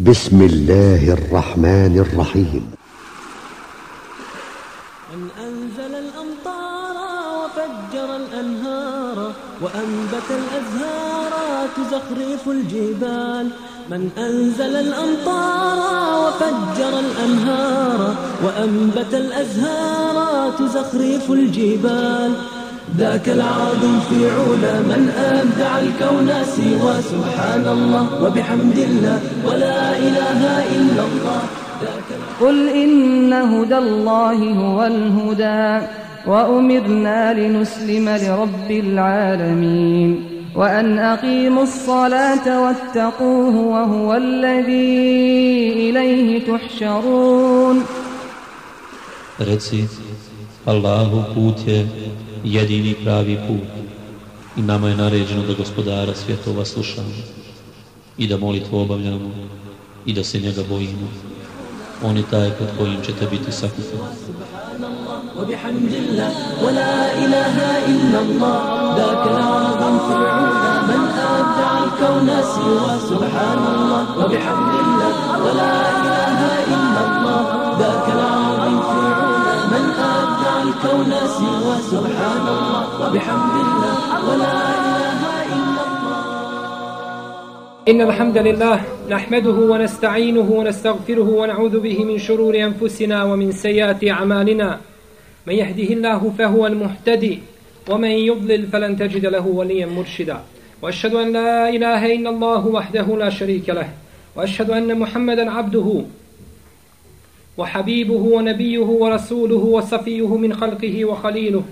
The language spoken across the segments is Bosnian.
بسم الله الرحمن الرحيم. من أنزل الأمطار وفجر الأنهار وأنبت الأزهار تزخرف الجبال. من أنزل الأمطار وفجر الأنهار وأنبت الأزهار تزخرف الجبال. ذاك العظيم في علا من أبدع الكون سوى سبحان الله وبحمد الله ولا إله إلا الله. قل إن هدى الله هو الهدى وأمرنا لنسلم لرب العالمين وأن أقيموا الصلاة واتقوه وهو الذي إليه تحشرون. Reci, Allahu put je jedini pravi put i nama je naređeno da gospodara svjetova slušamo i da molitvu obavljamo i da se njega bojimo. On je taj kod kojim ćete biti sakupeni. وبحمد الله ولا إله إلا الله ذاك العظيم فرعون من أبدع الكون سوى سبحان الله وبحمد الله ولا إله الكون سوى سبحان الله وبحمد الله ولا إله إلا الله. إن الحمد لله نحمده ونستعينه ونستغفره ونعوذ به من شرور أنفسنا ومن سيئات أعمالنا. من يهده الله فهو المهتدي ومن يضلل فلن تجد له وليا مرشدا. وأشهد أن لا إله إلا الله وحده لا شريك له وأشهد أن محمدا عبده وحبيبه ونبيه ورسوله وصفيه من خلقه وخليله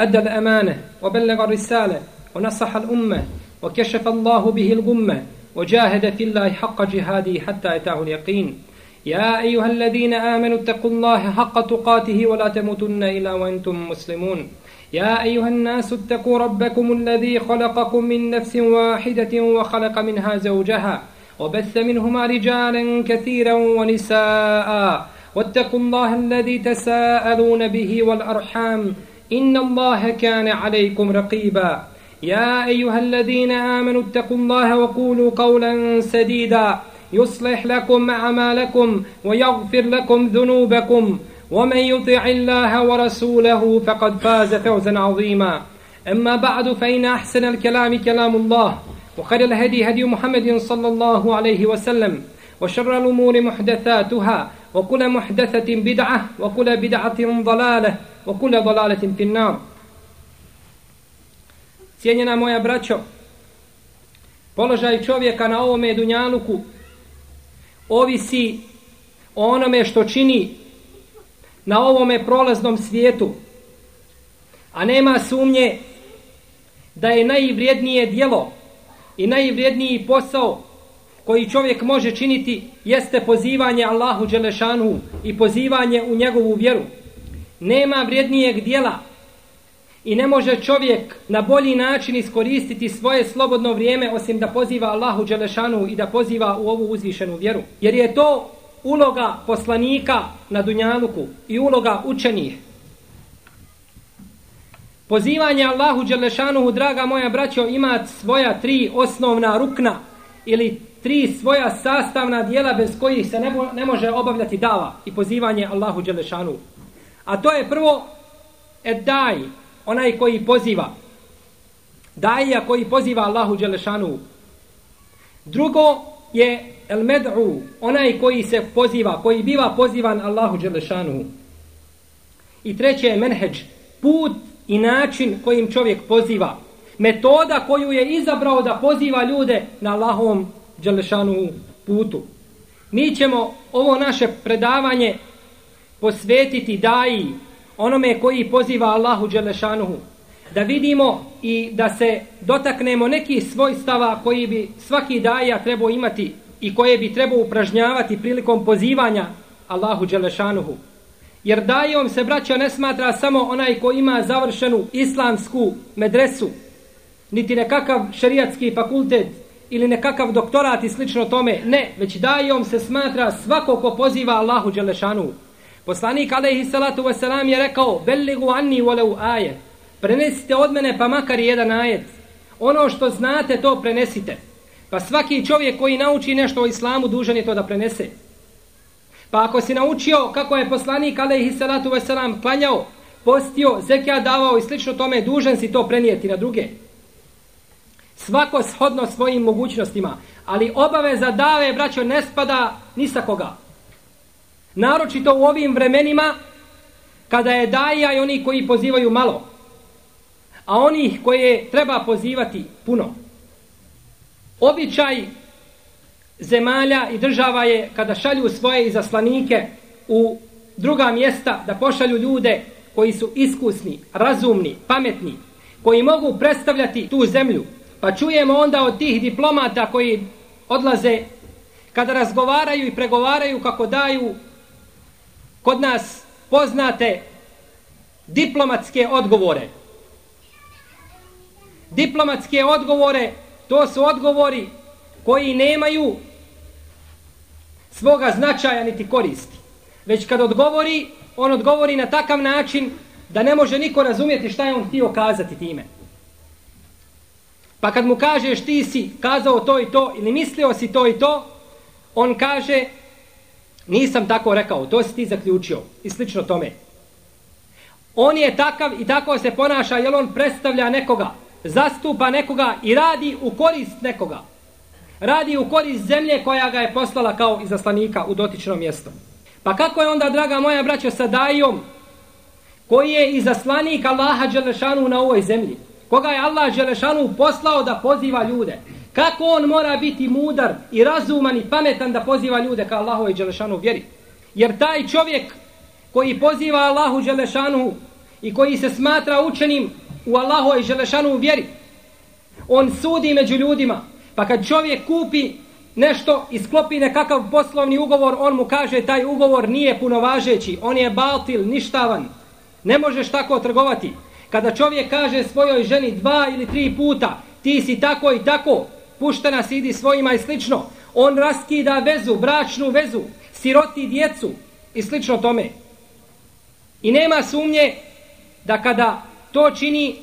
أدى الأمانة وبلغ الرسالة ونصح الأمة وكشف الله به الغمة وجاهد في الله حق جهاده حتى أتاه اليقين. يا أيها الذين آمنوا اتقوا الله حق تقاته ولا تموتن إلا وأنتم مسلمون. يا أيها الناس اتقوا ربكم الذي خلقكم من نفس واحدة وخلق منها زوجها وبث منهما رجالا كثيرا ونساء. واتقوا الله الذي تساءلون به والأرحام إن الله كان عليكم رقيبا. يا أيها الذين آمنوا اتقوا الله وقولوا قولا سديدا. يصلح لكم أعمالكم ويغفر لكم ذنوبكم. ومن يطع الله ورسوله فقد فاز فوزا عظيما. أما بعد فإن أحسن الكلام كلام الله وخير الهدي هدي محمد صلى الله عليه وسلم وشر الأمور محدثاتها وكل محدثة بدعة وكل بدعة ضلالة وكل ضلالة في النار Cijenjena moja braćo, položaj čovjeka na ovome dunjaluku ovisi o onome što čini na ovome prolaznom svijetu. A nema sumnje da je najvrijednije dijelo i najvrijedniji posao koji čovjek može činiti jeste pozivanje Allahu Đelešanu i pozivanje u njegovu vjeru. Nema vrijednijeg dijela i ne može čovjek na bolji način iskoristiti svoje slobodno vrijeme osim da poziva Allahu Đelešanu i da poziva u ovu uzvišenu vjeru. Jer je to uloga poslanika na Dunjaluku i uloga učenih. Pozivanje Allahu Đelešanu, draga moja braćo, ima svoja tri osnovna rukna ili tri svoja sastavna dijela bez kojih se ne, ne može obavljati dava i pozivanje Allahu Đelešanu. A to je prvo edaj, onaj koji poziva. Daija koji poziva Allahu Đelešanu. Drugo je el med'u, onaj koji se poziva, koji biva pozivan Allahu Đelešanu. I treće je menheđ, put i način kojim čovjek poziva. Metoda koju je izabrao da poziva ljude na Allahovom Đelešanu putu. Mi ćemo ovo naše predavanje posvetiti daji onome koji poziva Allahu Đelešanuhu. Da vidimo i da se dotaknemo nekih svojstava koji bi svaki daja trebao imati i koje bi trebao upražnjavati prilikom pozivanja Allahu Đelešanuhu. Jer dajom se braćo, ne smatra samo onaj ko ima završenu islamsku medresu, niti nekakav šerijatski fakultet ili nekakav doktorat i slično tome. Ne, već dajom se smatra svako ko poziva Allahu Đelešanu. Poslanik alaihi salatu wasalam je rekao: "Belligu anni walau ajet. Prenesite od mene pa makar jedan ajet. Ono što znate to prenesite. Pa svaki čovjek koji nauči nešto o islamu dužan je to da prenese. Pa ako si naučio kako je poslanik alaihi salatu wasalam klanjao, postio, zekija davao i slično tome, dužan si to prenijeti na druge. Svako shodno svojim mogućnostima. Ali obaveza dave, braćo, ne spada ni sa koga. Naročito u ovim vremenima, kada je daja i oni koji pozivaju malo. A oni koje treba pozivati puno. Običaj zemalja i država je kada šalju svoje izaslanike u druga mjesta da pošalju ljude koji su iskusni, razumni, pametni, koji mogu predstavljati tu zemlju. Pa čujemo onda od tih diplomata koji odlaze kada razgovaraju i pregovaraju kako daju kod nas poznate diplomatske odgovore. Diplomatske odgovore, to su odgovori koji nemaju svoga značaja niti koristi. Već kad odgovori, on odgovori na takav način da ne može niko razumjeti šta je on htio kazati time. Pa kad mu kažeš ti si kazao to i to ili mislio si to i to, on kaže nisam tako rekao, to si ti zaključio i slično tome. On je takav i tako se ponaša jer on predstavlja nekoga, zastupa nekoga i radi u korist nekoga radi u korist zemlje koja ga je poslala kao izaslanika u dotično mjesto. Pa kako je onda, draga moja braćo, sa Dajom, koji je izaslanik Allaha Đelešanu na ovoj zemlji? Koga je Allah Želešanu poslao da poziva ljude? Kako on mora biti mudar i razuman i pametan da poziva ljude ka Allahu i Želešanu vjeri? Jer taj čovjek koji poziva Allahu Želešanu i koji se smatra učenim u Allahu i Želešanu vjeri, on sudi među ljudima, Pa kad čovjek kupi nešto i sklopi nekakav poslovni ugovor, on mu kaže taj ugovor nije punovažeći, on je baltil, ništavan. Ne možeš tako trgovati. Kada čovjek kaže svojoj ženi dva ili tri puta, ti si tako i tako, puštena si idi svojima i slično, on raskida vezu, bračnu vezu, siroti djecu i slično tome. I nema sumnje da kada to čini,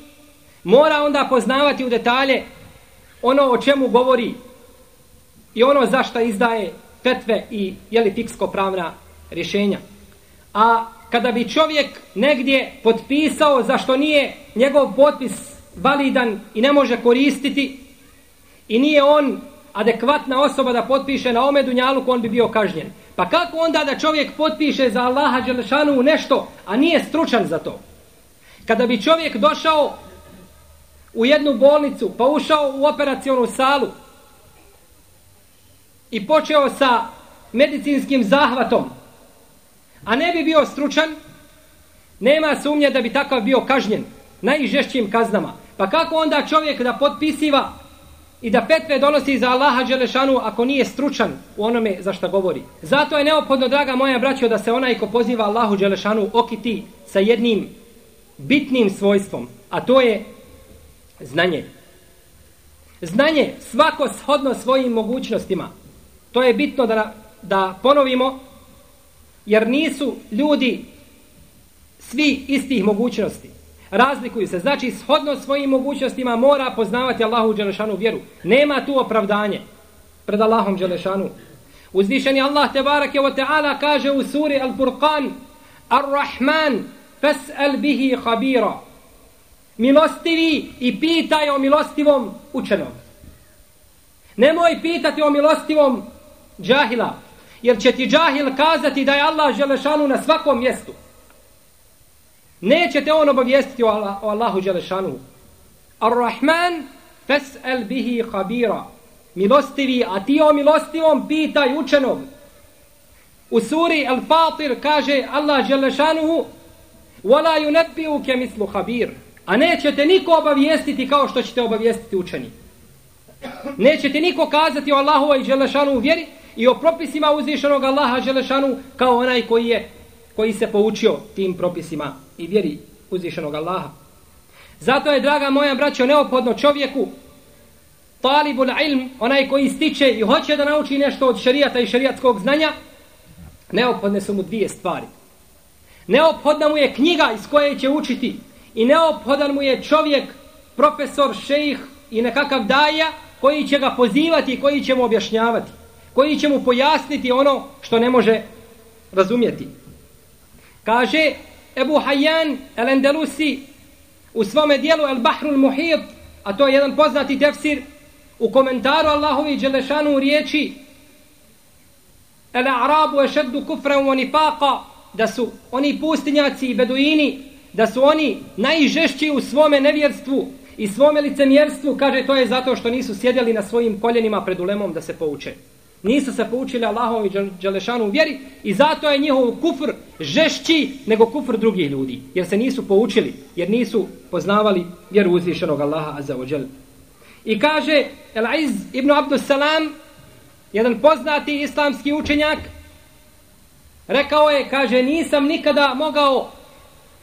mora onda poznavati u detalje ono o čemu govori i ono zašto izdaje petve i jeli fiksko pravna rješenja. A kada bi čovjek negdje potpisao zašto nije njegov potpis validan i ne može koristiti i nije on adekvatna osoba da potpiše na ome njaluku, on bi bio kažnjen. Pa kako onda da čovjek potpiše za Allaha Đelešanu nešto, a nije stručan za to? Kada bi čovjek došao u jednu bolnicu, pa ušao u operacionu salu i počeo sa medicinskim zahvatom, a ne bi bio stručan, nema sumnje da bi takav bio kažnjen najžešćim kaznama. Pa kako onda čovjek da potpisiva i da petve donosi za Allaha Đelešanu ako nije stručan u onome za što govori. Zato je neophodno, draga moja braćo, da se onaj ko poziva Allahu Đelešanu okiti sa jednim bitnim svojstvom, a to je znanje. Znanje svako shodno svojim mogućnostima. To je bitno da, da ponovimo, jer nisu ljudi svi istih mogućnosti. Razlikuju se. Znači, shodno svojim mogućnostima mora poznavati Allahu Đelešanu vjeru. Nema tu opravdanje pred Allahom Đelešanu. Uzvišeni Allah te barake wa ta'ala kaže u suri Al-Furqan Ar-Rahman fas'al bihi khabira milostivi i pitaj o milostivom učenom. Nemoj pitati o milostivom džahila, jer će ti džahil kazati da je Allah Želešanu na svakom mjestu. Neće te on obavijestiti o, Allah, o Allahu Želešanu. Ar-Rahman fes'el bihi khabira. Milostivi, a ti o milostivom pitaj učenom. U suri Al-Fatir kaže Allah Želešanuhu وَلَا يُنَبِّيُكَ مِثْلُ خَبِيرٌ A nećete niko obavijestiti kao što ćete obavijestiti učeni. Nećete niko kazati o Allahu i Želešanu u vjeri i o propisima uzvišenog Allaha Želešanu kao onaj koji je koji se poučio tim propisima i vjeri uzvišenog Allaha. Zato je, draga moja braćo, neophodno čovjeku talibul ilm, onaj koji stiče i hoće da nauči nešto od šarijata i šarijatskog znanja, neophodne su mu dvije stvari. Neophodna mu je knjiga iz koje će učiti i neophodan mu je čovjek, profesor, šejih i nekakav daja koji će ga pozivati i koji će mu objašnjavati. Koji će mu pojasniti ono što ne može razumjeti. Kaže Ebu Hayyan el-Endelusi u svome dijelu El Bahrul Muhid, a to je jedan poznati tefsir, u komentaru Allahovi Đelešanu u riječi El Arabu ešeddu kufran wa nifaqa da su oni pustinjaci i beduini da su oni najžešći u svome nevjerstvu i svome licemjerstvu, kaže to je zato što nisu sjedjeli na svojim koljenima pred ulemom da se pouče. Nisu se poučili Allahom i Đelešanu u vjeri i zato je njihov kufr žešći nego kufr drugih ljudi. Jer se nisu poučili, jer nisu poznavali vjeru uzvišenog Allaha Azza wa Jal. I kaže El Aiz ibn Abdus Salam, jedan poznati islamski učenjak, rekao je, kaže, nisam nikada mogao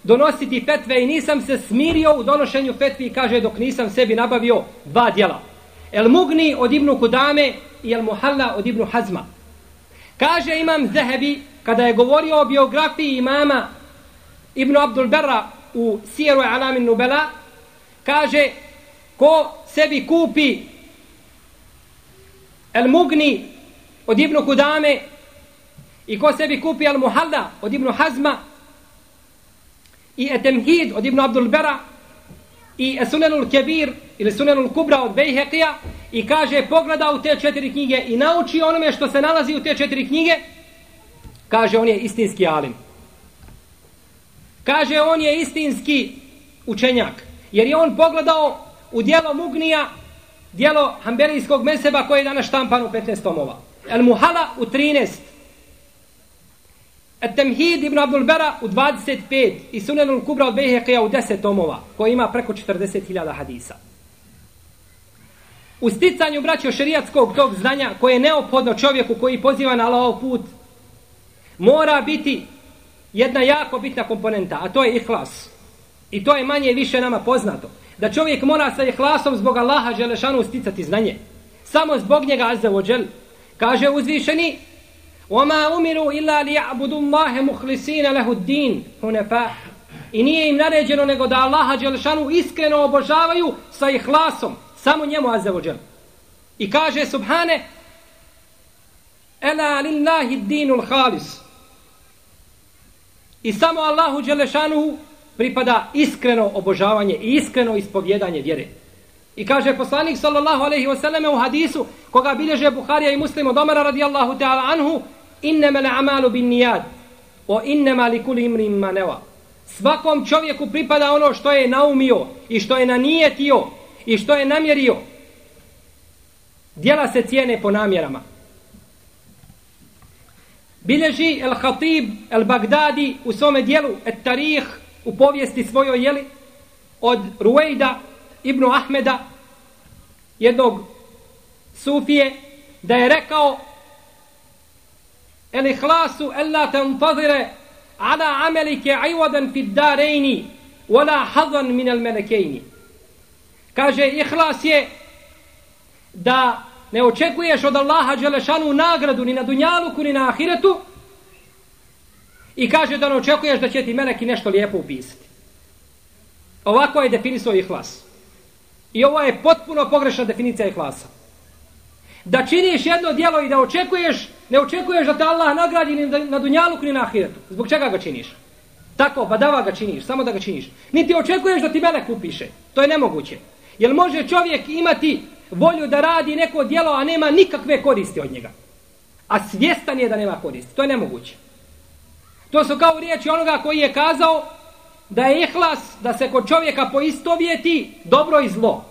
donositi fetve i nisam se smirio u donošenju fetvi, kaže, dok nisam sebi nabavio dva djela. El Mugni od Ibnu Kudame i El Muhalla od Ibnu Hazma. Kaže imam Zehebi, kada je govorio o biografiji imama Ibnu Abdul Berra u Sijeru Alamin Nubela, kaže, ko sebi kupi El Mugni od Ibnu Kudame i ko sebi kupi El Muhalla od Ibnu Hazma i Etemhid od Ibnu Abdul Berra i Esunenul Kebir ili Sunanul Kubra od Bejhekija i kaže pogleda u te četiri knjige i nauči onome što se nalazi u te četiri knjige kaže on je istinski alim. Kaže on je istinski učenjak jer je on pogledao u dijelo Mugnija dijelo Hamberijskog meseba koje je danas štampan u 15 tomova. El Muhala u 13 At-Tamhid ibn Abdul Bera u 25 i Sunanul Kubra od Bejheqija u 10 tomova, koji ima preko 40.000 hadisa. U sticanju braćo šerijatskog tog znanja koje je neophodno čovjeku koji poziva na Allahov put, mora biti jedna jako bitna komponenta, a to je ihlas. I to je manje i više nama poznato. Da čovjek mora sa ihlasom zbog Allaha želešanu sticati znanje. Samo zbog njega azza ođel. Kaže uzvišeni, وما umiru illa li ya'budu Allaha mukhlisina lahu ad-din hunafa. I nije im naređeno nego da Allaha dželešanu iskreno obožavaju sa ihlasom, samo njemu azza wa I kaže subhane Ela lillahi dinul khalis. I samo Allahu dželešanu pripada iskreno obožavanje i iskreno ispovjedanje vjere. I kaže poslanik sallallahu alejhi ve selleme u hadisu koga bilježe Buharija i Muslim od Omara radijallahu ta'ala anhu innama a'malu bin wa o innama li kuli ma nawa. svakom čovjeku pripada ono što je naumio i što je nanijetio i što je namjerio. Djela se cijene po namjerama. Bileži El Khatib El Bagdadi u svome dijelu Et Tarih u povijesti svojoj jeli od Ruejda Ibn Ahmeda jednog sufije da je rekao El ihlasu ella tanfazire ala amelike ajvodan fid darejni wala hazan min al melekejni kaže ihlas je da ne očekuješ od Allaha Đelešanu nagradu ni na dunjaluku ni na ahiretu i kaže da ne očekuješ da će ti meleki nešto lijepo upisati. Ovako je definisao ihlas. I ovo je potpuno pogrešna definicija ihlasa. Da činiš jedno djelo i da očekuješ Ne očekuješ da te Allah nagradi ni na Dunjaluku ni na ahiretu. Zbog čega ga činiš? Tako, pa badava ga činiš, samo da ga činiš. Niti očekuješ da ti melek upiše. To je nemoguće. Jel može čovjek imati volju da radi neko djelo, a nema nikakve koristi od njega? A svjestan je da nema koristi. To je nemoguće. To su kao riječi onoga koji je kazao da je ihlas da se kod čovjeka poistovjeti dobro i zlo.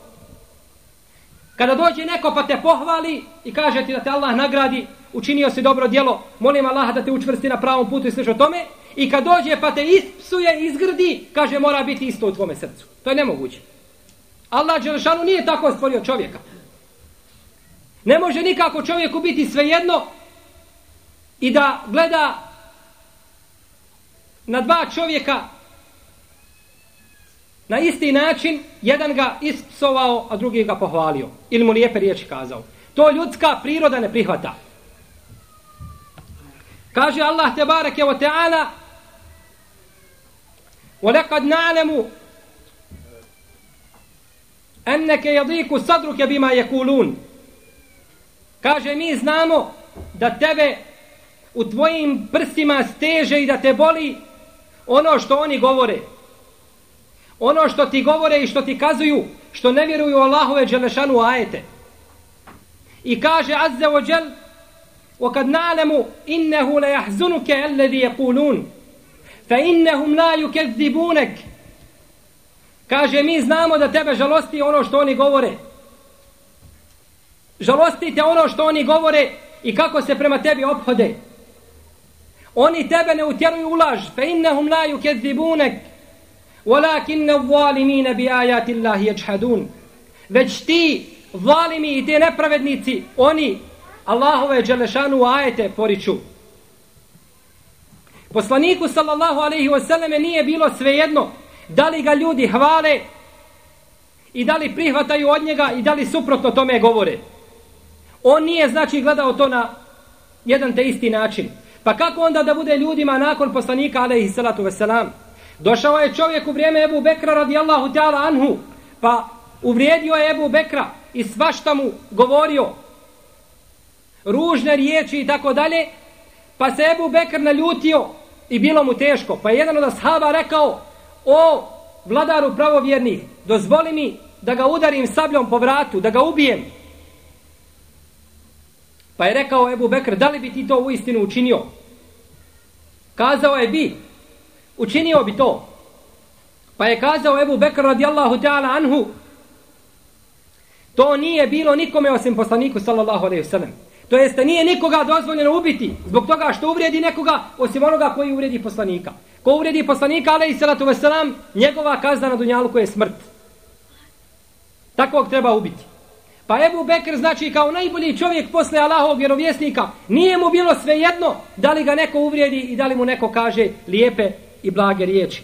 Kada dođe neko pa te pohvali i kaže ti da te Allah nagradi, učinio si dobro djelo, molim Allaha da te učvrsti na pravom putu i sliš o tome, i kad dođe pa te ispsuje, izgrdi, kaže mora biti isto u tvome srcu. To je nemoguće. Allah Đelešanu nije tako stvorio čovjeka. Ne može nikako čovjeku biti svejedno i da gleda na dva čovjeka na isti način, jedan ga ispsovao, a drugi ga pohvalio. Ili mu lijepe riječi kazao. To ljudska priroda ne prihvata. Kaže Allah te barek je o teana وَلَقَدْ نَعْلَمُ enneke jadiku sadruke bima je kulun. Kaže, mi znamo da tebe u tvojim prstima steže i da te boli ono što oni govore. Ono što ti govore i što ti kazuju, što ne vjeruju Allahove dželešanu ajete. I kaže Azza wa Jal, وَقَدْ نَعْلَمُ إِنَّهُ لَيَحْزُنُكَ الَّذِي يَقُولُونَ فَإِنَّهُمْ لَا يُكَذِّبُونَكَ Kaže, mi znamo da tebe žalosti ono što oni govore. Žalosti te ono što oni govore i kako se prema tebi ophode. Oni tebe ne utjeruju ulaž, fe innehum la ju kezibunek, walakinne valimine bi ajati Allahi ječhadun. Već ti, zalimi i te nepravednici, oni Allahove dželešanu ajete poriču. Poslaniku sallallahu alaihi wasallam nije bilo svejedno da li ga ljudi hvale i da li prihvataju od njega i da li suprotno tome govore. On nije znači gledao to na jedan te isti način. Pa kako onda da bude ljudima nakon poslanika alaihi salatu veselam? Došao je čovjek u vrijeme Ebu Bekra radijallahu ta'ala anhu, pa uvrijedio je Ebu Bekra i svašta mu govorio ružne riječi i tako dalje, pa se Ebu Bekr naljutio i bilo mu teško. Pa je jedan od ashaba rekao, o vladaru pravovjernih, dozvoli mi da ga udarim sabljom po vratu, da ga ubijem. Pa je rekao Ebu Bekr, da li bi ti to u istinu učinio? Kazao je bi, učinio bi to. Pa je kazao Ebu Bekr radijallahu ta'ala anhu, to nije bilo nikome osim poslaniku sallallahu alaihi sallam. To jeste nije nikoga dozvoljeno ubiti zbog toga što uvredi nekoga osim onoga koji uvredi poslanika. Ko uvredi poslanika, ali i salatu wasalam, njegova kazna na dunjalu je smrt. Takvog treba ubiti. Pa Ebu Bekr znači kao najbolji čovjek posle Allahovog vjerovjesnika, nije mu bilo sve jedno da li ga neko uvredi i da li mu neko kaže lijepe i blage riječi.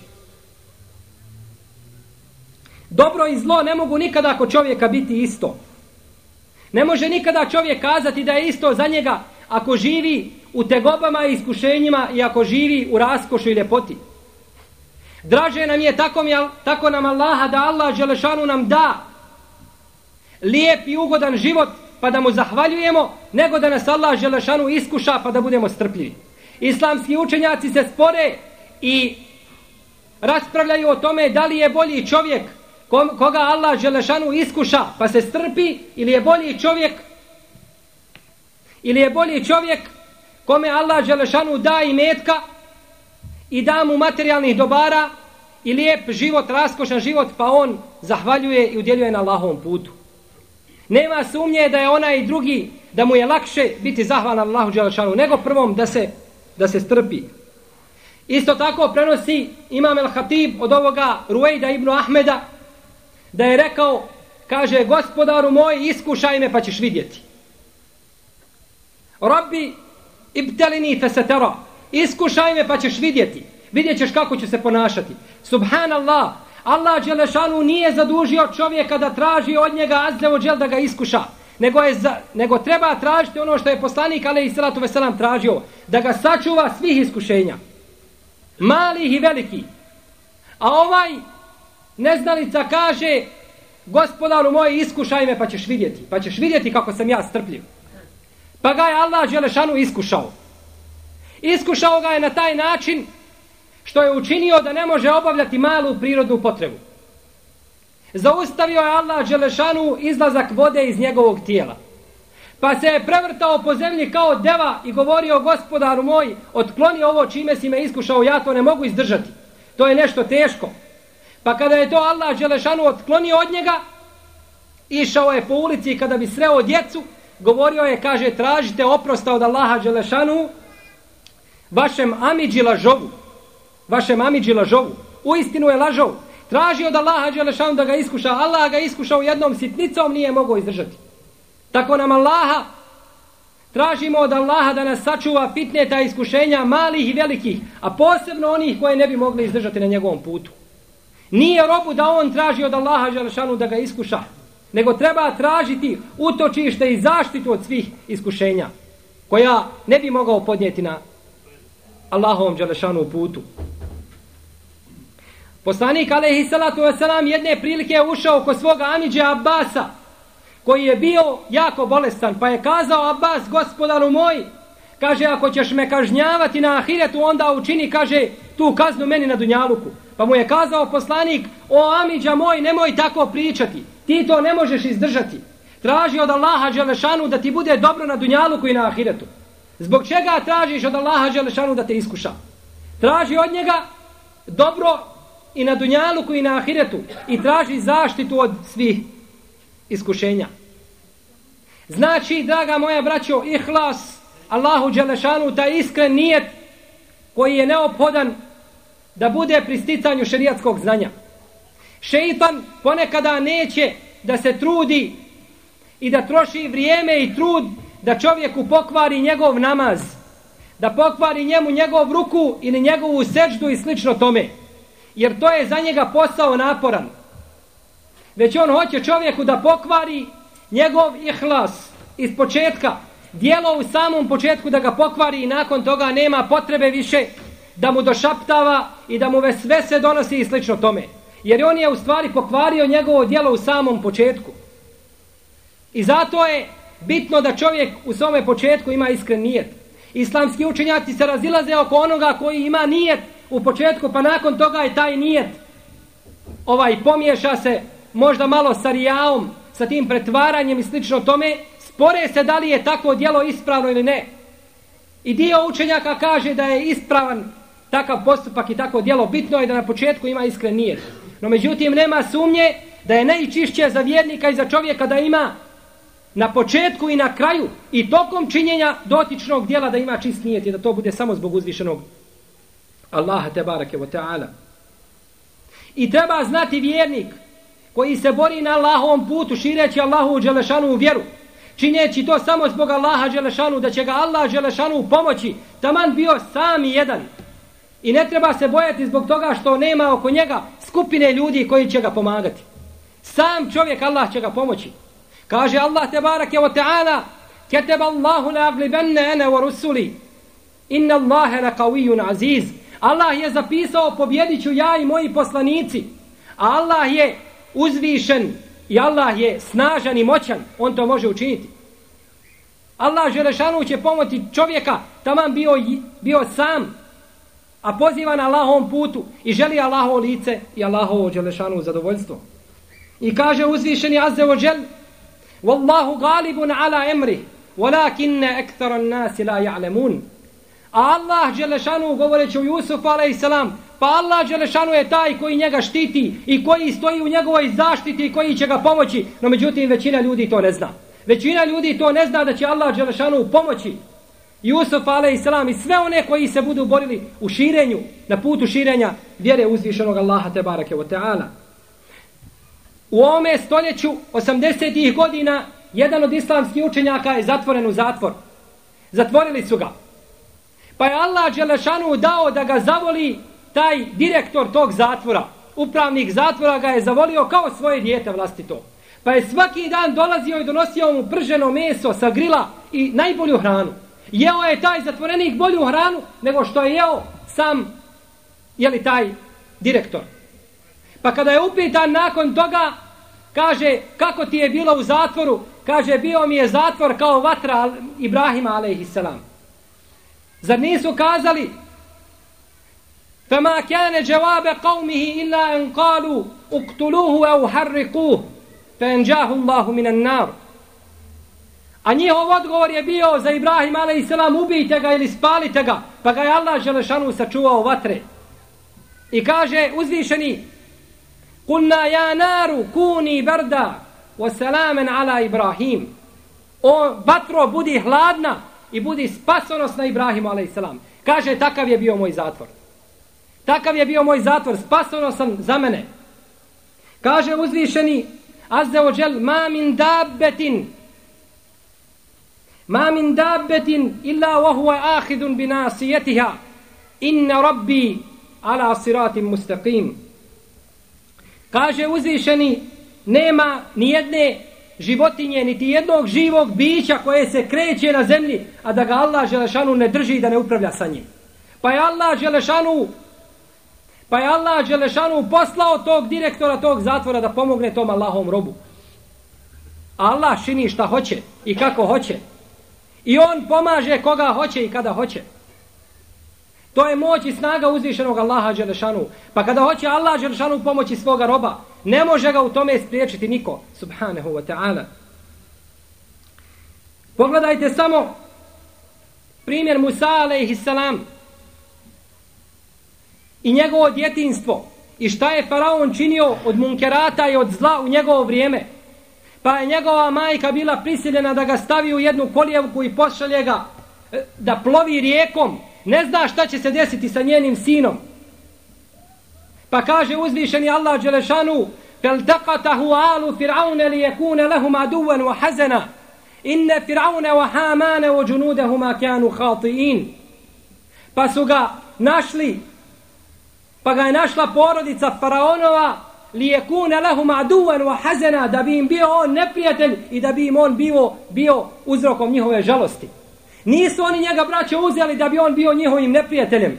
Dobro i zlo ne mogu nikada ako čovjeka biti isto. Ne može nikada čovjek kazati da je isto za njega ako živi u tegobama i iskušenjima i ako živi u raskošu i ljepoti. Draže nam je tako, tako nam Allaha da Allah Želešanu nam da lijep i ugodan život pa da mu zahvaljujemo nego da nas Allah Želešanu iskuša pa da budemo strpljivi. Islamski učenjaci se spore i raspravljaju o tome da li je bolji čovjek koga Allah Želešanu iskuša pa se strpi ili je bolji čovjek ili je bolji čovjek kome Allah Želešanu da i metka i da mu materijalnih dobara i lijep život, raskošan život pa on zahvaljuje i udjeljuje na Allahovom putu. Nema sumnje da je ona i drugi da mu je lakše biti zahvalan Allahu Želešanu nego prvom da se, da se strpi. Isto tako prenosi Imam El Hatib od ovoga Ruejda ibn Ahmeda da je rekao, kaže, gospodaru moj, iskušaj me pa ćeš vidjeti. Rabbi, ibtelini fesetera, iskušaj me pa ćeš vidjeti. Vidjet ćeš kako će se ponašati. Subhanallah, Allah Đelešanu nije zadužio čovjeka da traži od njega azdevo džel da ga iskuša. Nego, je za, nego treba tražiti ono što je poslanik Ali Isalatu Veselam tražio. Da ga sačuva svih iskušenja. Malih i velikih. A ovaj Neznalica kaže, gospodaru moj, iskušaj me pa ćeš vidjeti. Pa ćeš vidjeti kako sam ja strpljiv. Pa ga je Allah Đelešanu iskušao. Iskušao ga je na taj način što je učinio da ne može obavljati malu prirodnu potrebu. Zaustavio je Allah Đelešanu izlazak vode iz njegovog tijela. Pa se je prevrtao po zemlji kao deva i govorio gospodaru moj, otkloni ovo čime si me iskušao, ja to ne mogu izdržati. To je nešto teško. Pa kada je to Allah Želešanu otklonio od njega, išao je po ulici kada bi sreo djecu, govorio je, kaže, tražite oprosta od Allaha Đelešanu vašem amiđi lažovu. Vašem amiđi lažovu. U istinu je lažov. Traži od Allaha Đelešanu da ga iskuša. Allah ga iskušao jednom sitnicom, nije mogao izdržati. Tako nam Allaha tražimo od Allaha da nas sačuva fitneta iskušenja malih i velikih, a posebno onih koje ne bi mogli izdržati na njegovom putu. Nije robu da on traži od Allaha Đelešanu da ga iskuša, nego treba tražiti utočište i zaštitu od svih iskušenja, koja ne bi mogao podnijeti na Allahovom Đelešanu putu. Poslanik alaihi salatu wasalam jedne prilike je ušao kod svoga Amidže Abbasa, koji je bio jako bolestan, pa je kazao Abbas, gospodaru moj, kaže, ako ćeš me kažnjavati na ahiretu, onda učini, kaže, tu kaznu meni na Dunjaluku. Pa mu je kazao poslanik, o Amidža moj, nemoj tako pričati, ti to ne možeš izdržati. Traži od Allaha Đelešanu da ti bude dobro na Dunjaluku i na ahiretu. Zbog čega tražiš od Allaha Đelešanu da te iskuša? Traži od njega dobro i na Dunjaluku i na ahiretu i traži zaštitu od svih iskušenja. Znači, draga moja braćo, ihlas Allahu Đelešanu, ta iskren nijet koji je neophodan da bude pri sticanju šerijatskog znanja. Šeitan ponekada neće da se trudi i da troši vrijeme i trud da čovjeku pokvari njegov namaz, da pokvari njemu njegov ruku ili njegovu seždu i slično tome. Jer to je za njega posao naporan. Već on hoće čovjeku da pokvari njegov ihlas iz početka, dijelo u samom početku da ga pokvari i nakon toga nema potrebe više da mu došaptava i da mu sve se donosi i slično tome. Jer on je u stvari pokvario njegovo djelo u samom početku. I zato je bitno da čovjek u svome početku ima iskren nijet. Islamski učenjaci se razilaze oko onoga koji ima nijet u početku, pa nakon toga je taj nijet ovaj pomiješa se možda malo sa rijaom, sa tim pretvaranjem i slično tome, spore se da li je tako djelo ispravno ili ne. I dio učenjaka kaže da je ispravan takav postupak i tako djelo, Bitno je da na početku ima iskren nijet. No međutim nema sumnje da je najčišće za vjernika i za čovjeka da ima na početku i na kraju i tokom činjenja dotičnog dijela da ima čist nijet i da to bude samo zbog uzvišenog Allaha te barake wa ta'ala. I treba znati vjernik koji se bori na Allahovom putu šireći Allahu Đelešanu u vjeru. čineći to samo zbog Allaha Đelešanu da će ga Allah Đelešanu pomoći. Taman bio sami jedan. I ne treba se bojati zbog toga što nema oko njega skupine ljudi koji će ga pomagati. Sam čovjek Allah će ga pomoći. Kaže Allah te barake o ta'ala Keteba Allahu la aglibenne ene wa rusuli. Inna Allahe la kawiyun aziz. Allah je zapisao pobjedit ću ja i moji poslanici. A Allah je uzvišen i Allah je snažan i moćan. On to može učiniti. Allah Želešanu će pomoći čovjeka. Taman bio, bio sam a poziva na Allahovom putu i želi Allahovo lice i Allahovo dželešanu zadovoljstvo. I kaže uzvišeni Azze o žel Wallahu galibun ala emri walakinne ektaran nasi la ja'lemun. A Allah dželešanu govoreći u Jusufu a.s. Pa Allah dželešanu je taj koji njega štiti i koji stoji u njegovoj zaštiti i koji će ga pomoći. No međutim većina ljudi to ne zna. Većina ljudi to ne zna da će Allah Đelešanu pomoći. Jusuf a.s. i sve one koji se budu borili u širenju, na putu širenja vjere uzvišenog Allaha te barake wa ta'ala. U ovome stoljeću 80-ih godina jedan od islamskih učenjaka je zatvoren u zatvor. Zatvorili su ga. Pa je Allah Đelešanu dao da ga zavoli taj direktor tog zatvora. Upravnik zatvora ga je zavolio kao svoje dijete vlastito. Pa je svaki dan dolazio i donosio mu prženo meso sa grila i najbolju hranu Jeo je taj zatvorenik bolju hranu nego što je jeo sam jeli taj direktor. Pa kada je upitan nakon toga, kaže kako ti je bilo u zatvoru, kaže bio mi je zatvor kao vatra Ibrahima alaihissalam. Zar nisu kazali فما كان جواب قومه إلا أن قالوا اقتلوه أو حرقوه فأنجاه الله من النار A njihov odgovor je bio za Ibrahim a.s. ubijte ga ili spalite ga. Pa ga je Allah Želešanu sačuvao vatre. I kaže uzvišeni Kulna ja naru kuni brda wasalamen ala Ibrahim. O vatro budi hladna i budi spasonosna Ibrahimu a.s. Kaže takav je bio moj zatvor. Takav je bio moj zatvor, spasonosan za mene. Kaže uzvišeni Azze ođel, ma min dabbetin Ma min dabbetin illa wa huwa ahidun bi nasiyatiha. Inna rabbi ala siratim mustaqim. Kaže uzvišeni, nema ni jedne životinje, niti jednog živog bića koje se kreće na zemlji, a da ga Allah Želešanu ne drži i da ne upravlja sa njim. Pa je Allah Želešanu Pa je Allah Đelešanu poslao tog direktora tog zatvora da pomogne tom Allahom robu. Allah čini šta hoće i kako hoće. I on pomaže koga hoće i kada hoće. To je moć i snaga uzvišenog Allaha Đelešanu. Pa kada hoće Allah Đelešanu pomoći svoga roba, ne može ga u tome spriječiti niko. Subhanahu wa ta'ala. Pogledajte samo primjer Musa alaihissalam i njegovo djetinstvo i šta je faraon činio od munkerata i od zla u njegovo vrijeme Pa je njegova majka bila prisiljena da ga stavi u jednu kolijevku i pošalje ga e, da plovi rijekom. Ne zna šta će se desiti sa njenim sinom. Pa kaže uzvišeni Allah Đelešanu فَالْتَقَتَهُ آلُ فِرْعَوْنَ لِيَكُونَ لَهُمْ عَدُوًا وَحَزَنًا إِنَّ فِرْعَوْنَ وَحَامَانَ وَجُنُودَهُمَا كَانُوا خَاطِئِينَ Pa su ga našli Pa ga je našla porodica faraonova li je kune lehum aduvan wa hazena da bi im bio on neprijatelj i da bi im on bio, bio uzrokom njihove žalosti. Nisu oni njega braće uzeli da bi on bio njihovim neprijateljem.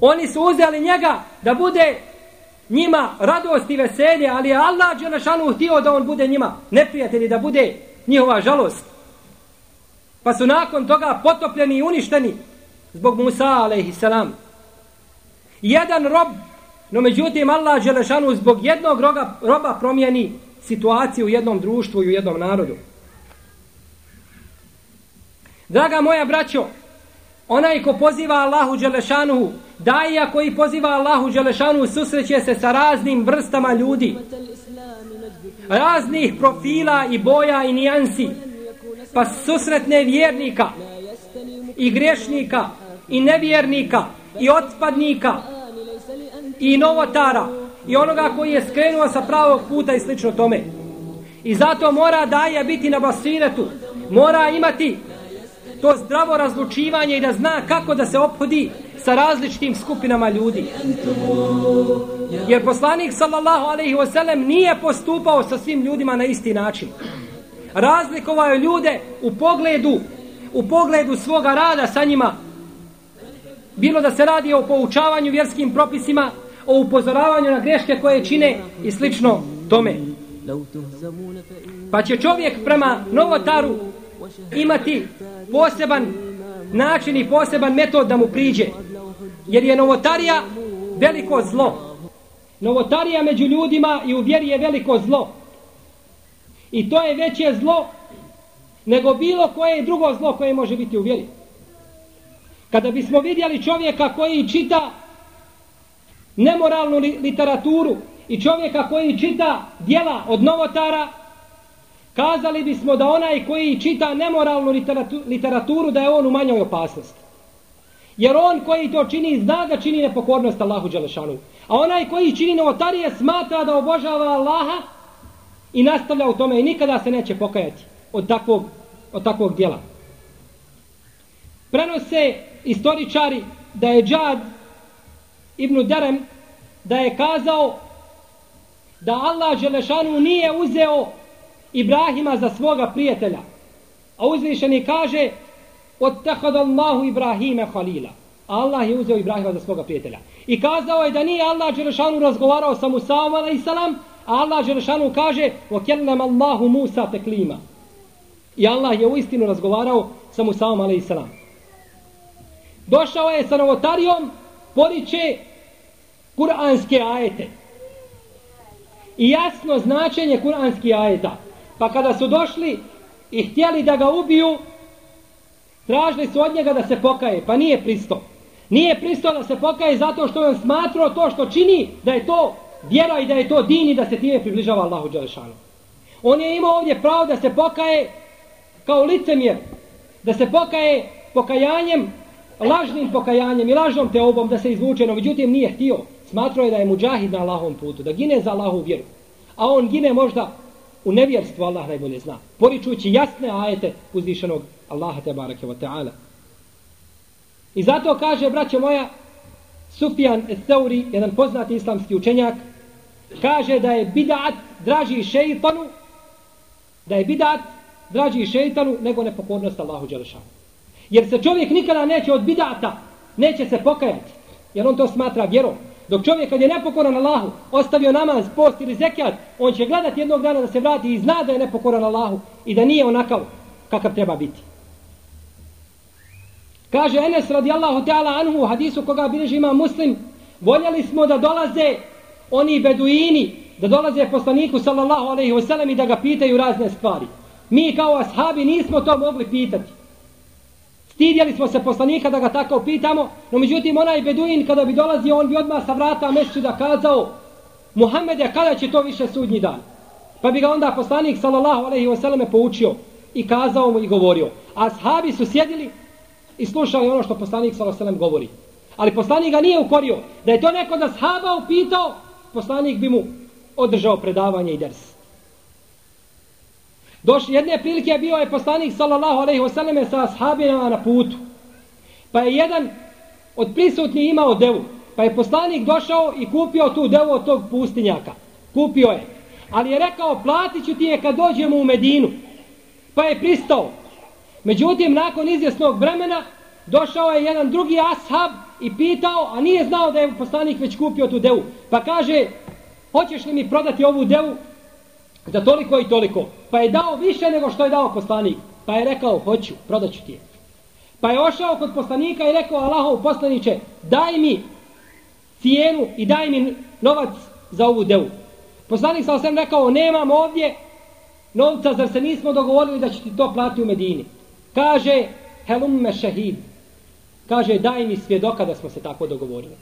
Oni su uzeli njega da bude njima radost i veselje, ali je Allah Đelešanu htio da on bude njima neprijatelj da bude njihova žalost. Pa su nakon toga potopljeni i uništeni zbog Musa alaihissalam. Jedan rob, no međutim Allah Želešanu zbog jednog roga, roba promijeni situaciju u jednom društvu i u jednom narodu. Draga moja braćo, onaj ko poziva Allahu Đelešanu, ja koji poziva Allahu Đelešanu, susreće se sa raznim vrstama ljudi. Raznih profila i boja i nijansi. Pa susretne vjernika i grešnika i nevjernika i otpadnika i novotara i onoga koji je skrenuo sa pravog puta i slično tome. I zato mora daje biti na basiretu. Mora imati to zdravo razlučivanje i da zna kako da se ophodi sa različitim skupinama ljudi. Jer poslanik sallallahu alaihi wasallam nije postupao sa svim ljudima na isti način. Razlikovao je ljude u pogledu u pogledu svoga rada sa njima bilo da se radi o poučavanju vjerskim propisima, o upozoravanju na greške koje čine i slično tome. Pa će čovjek prema novotaru imati poseban način i poseban metod da mu priđe. Jer je novotarija veliko zlo. Novotarija među ljudima i u vjeri je veliko zlo. I to je veće zlo nego bilo koje drugo zlo koje može biti u vjeri. Kada bismo vidjeli čovjeka koji čita nemoralnu li, literaturu i čovjeka koji čita dijela od novotara, kazali bismo da onaj koji čita nemoralnu literaturu, literaturu da je on u manjoj opasnosti. Jer on koji to čini zna da čini nepokornost Allahu Đelešanu. A onaj koji čini novotarije smatra da obožava Allaha i nastavlja u tome i nikada se neće pokajati od takvog, od takvog dijela. Prenose istoričari da je Džad ibn Derem da je kazao da Allah Želešanu nije uzeo Ibrahima za svoga prijatelja. A uzvišeni kaže Ottehad Allahu Ibrahime Halila. Allah je uzeo Ibrahima za svoga prijatelja. I kazao je da nije Allah Želešanu razgovarao sa Musaom a.s. A Allah Želešanu kaže Okelnem Allahu Musa teklima. I Allah je uistinu razgovarao sa Musaom a.s došao je sa novotarijom, poriče kuranske ajete. I jasno značenje kuranskih ajeta. Pa kada su došli i htjeli da ga ubiju, tražili su od njega da se pokaje, pa nije pristo. Nije pristo da se pokaje zato što on smatrao to što čini, da je to vjera i da je to din i da se time približava Allahu Đelešanu. On je imao ovdje pravo da se pokaje kao licemjer, da se pokaje pokajanjem lažnim pokajanjem i lažnom teobom da se izvuče, no međutim nije htio. Smatrao je da je muđahid na Allahom putu, da gine za Allahu vjeru. A on gine možda u nevjerstvu, Allah najbolje zna. Poričujući jasne ajete uzvišenog Allaha te barake wa ta'ala. I zato kaže, braćo moja, Sufjan Etheuri, jedan poznati islamski učenjak, kaže da je bidat draži šeitanu, da je bidat draži šeitanu nego nepokornost Allahu Đelešanu. Jer se čovjek nikada neće od bidata, neće se pokajati. Jer on to smatra vjerom. Dok čovjek kad je nepokoran Allahu, ostavio namaz, post ili zekijat, on će gledati jednog dana da se vrati i zna da je nepokoran Allahu i da nije onakav kakav treba biti. Kaže Enes radijallahu ta'ala anhu u hadisu koga bilježi ima muslim, voljeli smo da dolaze oni beduini, da dolaze poslaniku sallallahu alaihi wasallam i da ga pitaju razne stvari. Mi kao ashabi nismo to mogli pitati. Stidjeli smo se poslanika da ga tako pitamo, no međutim onaj beduin kada bi dolazio, on bi odmah sa vrata mešću da kazao Muhammede, kada će to više sudnji dan? Pa bi ga onda poslanik sallallahu alaihi wasallam poučio i kazao mu i govorio. A ashabi su sjedili i slušali ono što poslanik sallallahu alaihi wasallam govori. Ali poslanik ga nije ukorio. Da je to neko da ashaba upitao, poslanik bi mu održao predavanje i ders. Doš, jedne prilike je bio je poslanik sallallahu alaihi wasallam sa ashabinama na putu. Pa je jedan od prisutnih imao devu. Pa je poslanik došao i kupio tu devu od tog pustinjaka. Kupio je. Ali je rekao, platit ću ti je kad dođemo u Medinu. Pa je pristao. Međutim, nakon izvjesnog vremena, došao je jedan drugi ashab i pitao, a nije znao da je poslanik već kupio tu devu. Pa kaže, hoćeš li mi prodati ovu devu za toliko i toliko? Pa je dao više nego što je dao poslanik. Pa je rekao, hoću, prodaću ti je. Pa je ošao kod poslanika i rekao, Allahov poslaniće, daj mi cijenu i daj mi novac za ovu devu. Poslanik sa sam rekao, nemam ovdje novca, zar se nismo dogovorili da će ti to plati u Medini. Kaže, helumme šehid. Kaže, daj mi svjedoka da smo se tako dogovorili.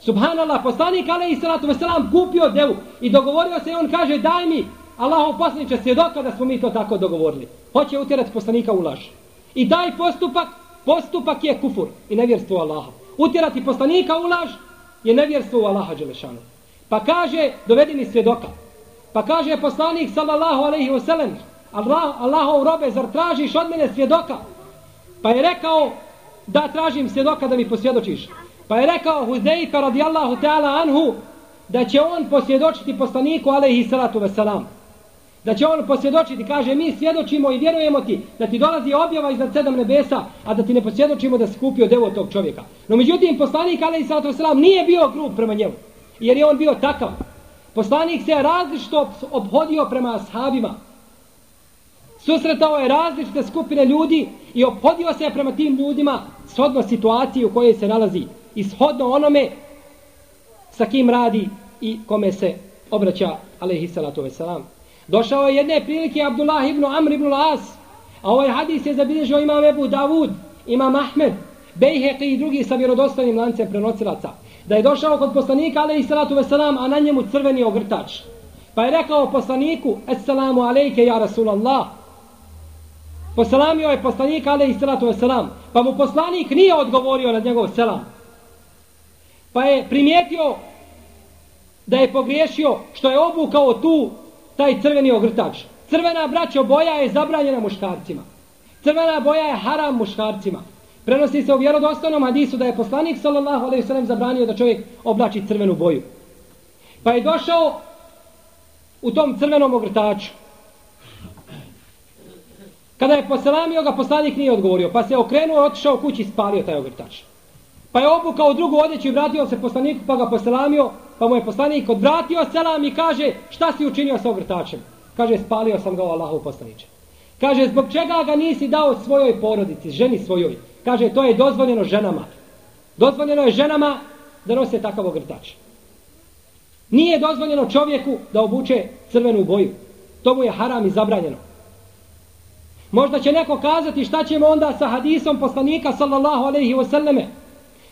Subhanallah, poslanik alaihi salatu wasalam kupio devu i dogovorio se i on kaže, daj mi Allahov poslaniče svjedoka da smo mi to tako dogovorili. Hoće utjerati poslanika u laž. I taj postupak, postupak je kufur i nevjerstvo Allaha. Utjerati poslanika u laž je nevjerstvo u Allaha Đelešanu. Pa kaže, dovedi mi svjedoka. Pa kaže poslanik sallallahu alaihi wasallam, Allah, Allahov robe, zar tražiš od mene svjedoka? Pa je rekao, da tražim svjedoka da mi posvjedočiš. Pa je rekao Huzeife radijallahu ta'ala anhu, da će on posvjedočiti poslaniku alaihi salatu veselam. Da će on posvjedočiti, kaže, mi svjedočimo i vjerujemo ti da ti dolazi objava iznad sedam nebesa, a da ti ne posvjedočimo da si kupio devo tog čovjeka. No međutim, poslanik alaihi salatu veselam nije bio grub prema njemu, jer je on bio takav. Poslanik se različito obhodio prema ashabima. Susretao je različite skupine ljudi i opodio se prema tim ljudima shodno situaciji u kojoj se nalazi i shodno onome sa kim radi i kome se obraća alaihi salatu veselam. Došao je jedne prilike Abdullah ibn Amr ibn Las, a ovaj hadis je zabilježio imam Ebu Davud, imam Ahmed, Bejheqi i drugi sa vjerodostojnim lancem prenosilaca. Da je došao kod poslanika, alaihi salatu veselam, a na njemu crveni ogrtač. Pa je rekao poslaniku, Esselamu alejke ja Rasulallah. Poselamio je poslanik alaihi salatu wasalam. Pa mu poslanik nije odgovorio na njegov selam. Pa je primijetio da je pogriješio što je obukao tu taj crveni ogrtač. Crvena braćo boja je zabranjena muškarcima. Crvena boja je haram muškarcima. Prenosi se u vjerodostojnom hadisu da je poslanik sallallahu alejhi ve sellem zabranio da čovjek oblači crvenu boju. Pa je došao u tom crvenom ogrtaču. Kada je poselamio ga, poslanik nije odgovorio, pa se okrenuo, otišao kući i spalio taj ogrtač. Pa je obukao drugu odjeću i vratio se poslaniku, pa ga poselamio, pa mu je poslanik odvratio selam i kaže, šta si učinio sa ogrtačem? Kaže, spalio sam ga u Allahu poslaniče. Kaže, zbog čega ga nisi dao svojoj porodici, ženi svojoj? Kaže, to je dozvoljeno ženama. Dozvoljeno je ženama da nose takav ogrtač. Nije dozvoljeno čovjeku da obuče crvenu boju. To mu je haram i zabranjeno. Možda će neko kazati šta ćemo onda sa hadisom poslanika sallallahu alaihi wasallame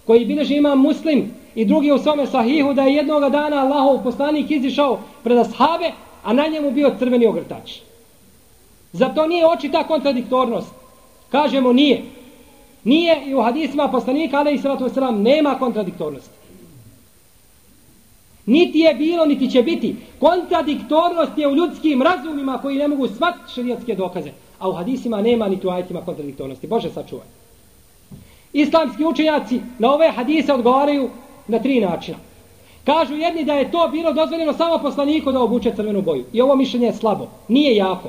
koji bileži ima muslim i drugi u svome sahihu da je jednog dana Allahov poslanik izišao pred ashabe, a na njemu bio crveni ogrtač. Zato nije očita kontradiktornost. Kažemo nije. Nije i u hadisima poslanika alaihi sallatu wasallam nema kontradiktornosti. Niti je bilo, niti će biti. Kontradiktornost je u ljudskim razumima koji ne mogu shvatiti šarijatske dokaze. A u hadisima nema niti u ajetima kontradiktornosti. Bože sačuvaj. Islamski učenjaci na ove hadise odgovaraju na tri načina. Kažu jedni da je to bilo dozvoljeno samo poslaniku da obuče crvenu boju. I ovo mišljenje je slabo. Nije jako.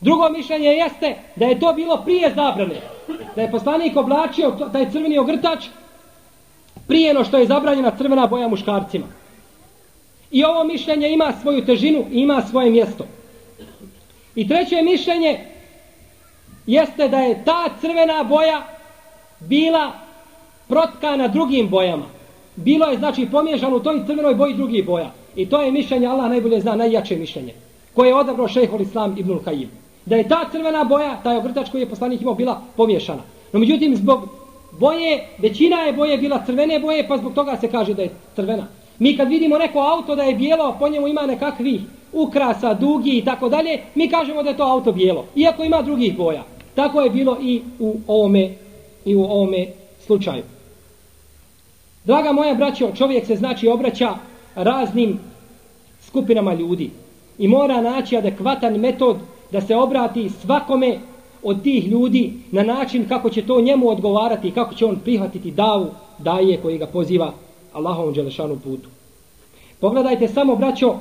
Drugo mišljenje jeste da je to bilo prije zabrane. Da je poslanik oblačio taj crveni ogrtač prije no što je zabranjena crvena boja muškarcima. I ovo mišljenje ima svoju težinu i ima svoje mjesto. I treće mišljenje jeste da je ta crvena boja bila protkana drugim bojama. Bilo je znači pomiješano u toj crvenoj boji drugih boja. I to je mišljenje, Allah najbolje zna, najjače mišljenje. Koje je odabrao šehol Islam Ibnul Kajim. Da je ta crvena boja, taj ogrtač koji je poslanik imao, bila pomiješana. No međutim, zbog boje, većina je boje bila crvene boje, pa zbog toga se kaže da je crvena. Mi kad vidimo neko auto da je bijelo, po njemu ima nekakvi ukrasa, dugi i tako dalje, mi kažemo da je to auto bijelo. Iako ima drugih boja. Tako je bilo i u ovome, i u ovome slučaju. Draga moja braćo, čovjek se znači obraća raznim skupinama ljudi i mora naći adekvatan metod da se obrati svakome od tih ljudi na način kako će to njemu odgovarati i kako će on prihvatiti davu daje koji ga poziva Allahovom Đelešanu putu. Pogledajte samo, braćo,